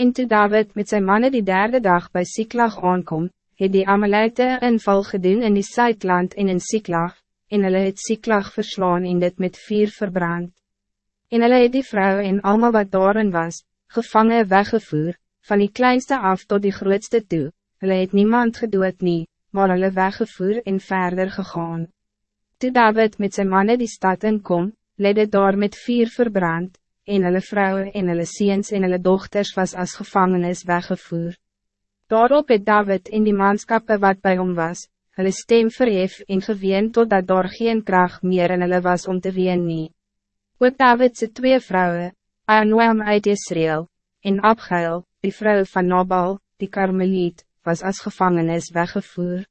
En toe David met zijn mannen die derde dag bij Siklag aankom, het die Amalekte inval gedoen in die Zuidland en in Siklag, en hulle het Siklag verslaan en dit met vier verbrand. En hulle het die vrou en allemaal wat daarin was, gevangen weggevoer, van die kleinste af tot die grootste toe, hulle het niemand gedood nie, maar hulle weggevoer en verder gegaan. Toe David met zijn mannen die stad inkom, leid het daar met vier verbrand, en hulle vrouwen en hulle seens en hulle dochters was als gevangenis weggevoer. Daarop het David in die manskappe wat bij hom was, hulle stem verhef en geween totdat daar geen kracht meer in hulle was om te ween nie. Ook Davidse twee vrouwen, Anoam uit Israël, en Abgail, die vrouw van Nabal, die Karmeliet, was als gevangenis weggevoer.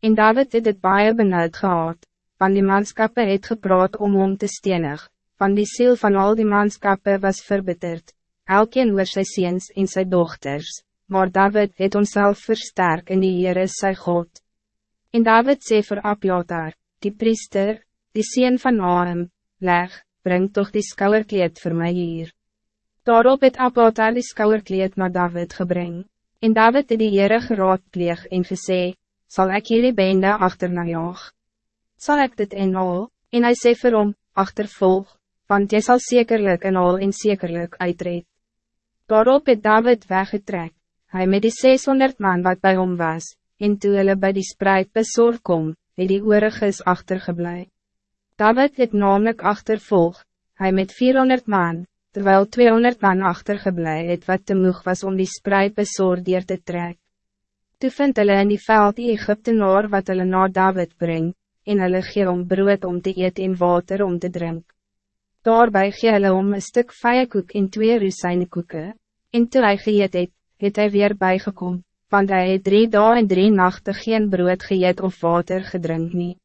En David het het baie benauwd gehad, want die manskappe het gepraat om hom te stenig, van die ziel van al die manskappe was verbitterd, elkeen oor sy seens en sy dochters, maar David het onszelf versterk in die Heere sy God. En David sê vir Abjatar, die priester, die sien van Naam, leg, breng toch die skouwerkleed voor mij hier. Daarop het Abatar die skouwerkleed naar David gebring, en David het die Heere geraadpleeg en gesê, zal ik jullie bende achterna jaag? Zal ik dit inhaal? En hij sê vir hom, achtervolg, want jy zal zekerlijk en al en zekerlijk uitreed. Daarop het David weggetrek, hij met die 600 man wat bij hom was, en toe hulle by die spreid besoor kom, het die ooriges achtergeblij. David het namelijk achtervolg, hij met 400 man, terwijl 200 man achtergeblij het wat te moeg was om die spreid besoordeer te trek. Toe vind hulle in die veld die Egyptenaar wat hulle na David bring, en hulle gee om brood om te eet en water om te drink. Daarbij gee hulle om een stuk vijekoek en twee rusijnkoeken, en toe hy geëet het, het hy weer bijgekom, want hij het drie dagen en drie nachten geen brood geëet of water gedrink nie.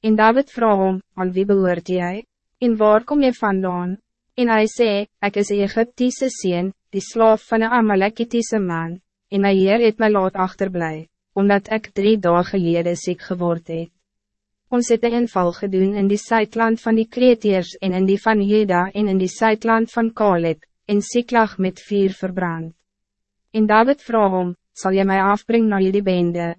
En David vroeg hom, aan wie behoort jy? En waar kom je vandaan? En hij zei, ik is een Egyptische sien, die slaaf van een Amalekitiese man, en my Heer het my laat achterblij, omdat ik drie dagen geleden ziek geword het. Ons het een inval gedoen in die Zuidland van die Kreteers en in die van Juda en in die Zuidland van Kaleb, en Siklag met vier verbrand. En David vroeg hom, zal je mij afbrengen naar jullie bende?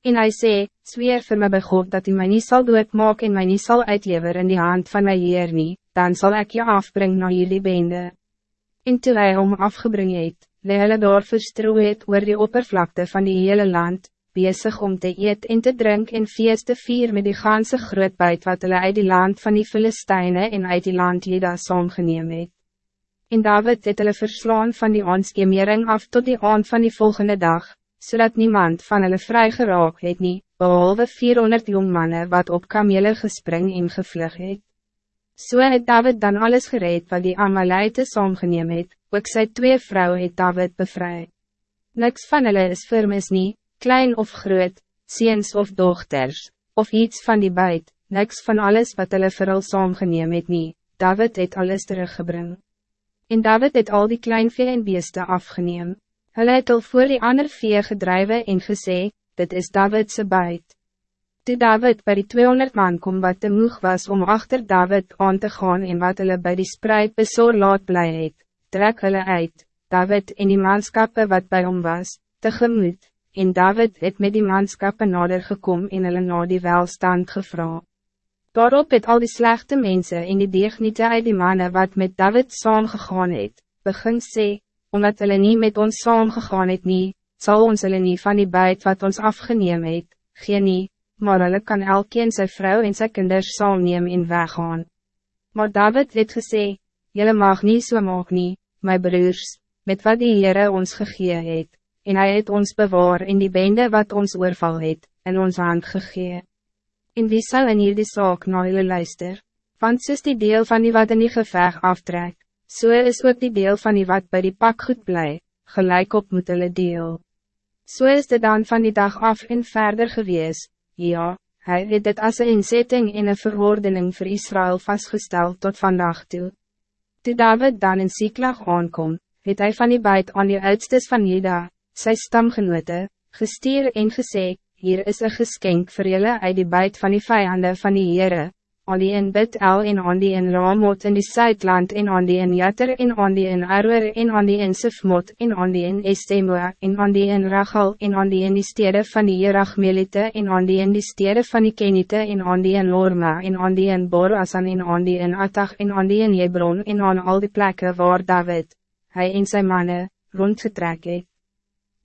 En hij zei, zweer voor mij bij God dat hij mij niet zal doodmaak en mij niet zal uitleveren in die hand van mijn Heer nie, dan zal ik je afbrengen naar jullie bende. En toe hy hom afgebring het, lee hulle daar verstroe het oor die oppervlakte van die hele land, bezig om te eet en te drink en feest te vier met die ganse grootbuit wat hulle uit die land van die Filisteine en uit die land Jeda saamgeneem het. En David het hulle verslaan van die aanskemering af tot die aand van die volgende dag, zodat niemand van hulle vry geraak het nie, behalve 400 jongmannen wat op kamele gespring en gevlug het. So het David dan alles gereed wat die Amalite saamgeneem het, ook sy twee vrouwen het David bevry. Niks van hulle is firmis nie, klein of groot, seens of dochters, of iets van die buit, niks van alles wat hulle vir hulle saamgeneem het nie, David het alles teruggebring. En David het al die kleinvee en beeste afgeneem. Hulle het al voor die ander vee gedrijven en gesê, dit is Davidse buit. Toe David bij die 200 man kom wat te moeg was om achter David aan te gaan en wat hulle bij die spreid besoor laat bly het, trek hulle uit, David en die manskappe wat bij hom was, tegemoet, en David het met die manskappe nader gekom en hulle na die welstand gevra. Daarop het al die slechte mensen in die deegniete uit die mannen wat met David saamgegaan het, begin sê, omdat hulle niet met ons saamgegaan het nie, sal ons hulle nie van die buit wat ons afgeneem het, gee nie, maar hulle kan elkeen sy vrou en sy kinders saamneem en weggaan. Maar David het gesê, julle mag niet so maak nie, my broers, met wat die Heere ons gegee het, en hij het ons bewaar in die bende wat ons oorval het, in ons hand gegee. En wie sal in hierdie saak na julle luister? Want soos die deel van die wat in die geveg aftrek, so is ook die deel van die wat bij die pak goed bly, gelijk op moet hulle deel. So is dit dan van die dag af en verder gewees, ja, hij het dit as een inzetting in een verordening voor Israël vastgesteld tot vandaag toe. Toe David dan in Siklag aankom, het hij van die buit aan die uitstes van Juda, sy stamgenote, gestuur en gesê, hier is een geschenk voor jullie uit die buit van die vijanden van die Heere, aan die in Bet-El en aan die in Ramot in die Zuidland en aan die in Jatter en aan die in Arwer en aan die in Sifmot en aan die in Estemoa en aan die in Rachel en aan die in die stede van die Jerachmelite en aan die in die stede van die Kenite en aan die in Lorma en aan die in Borasan en aan die in Atach en aan die in Hebron en aan al die plekken waar David, hij en zijn mannen, rondgetrek het.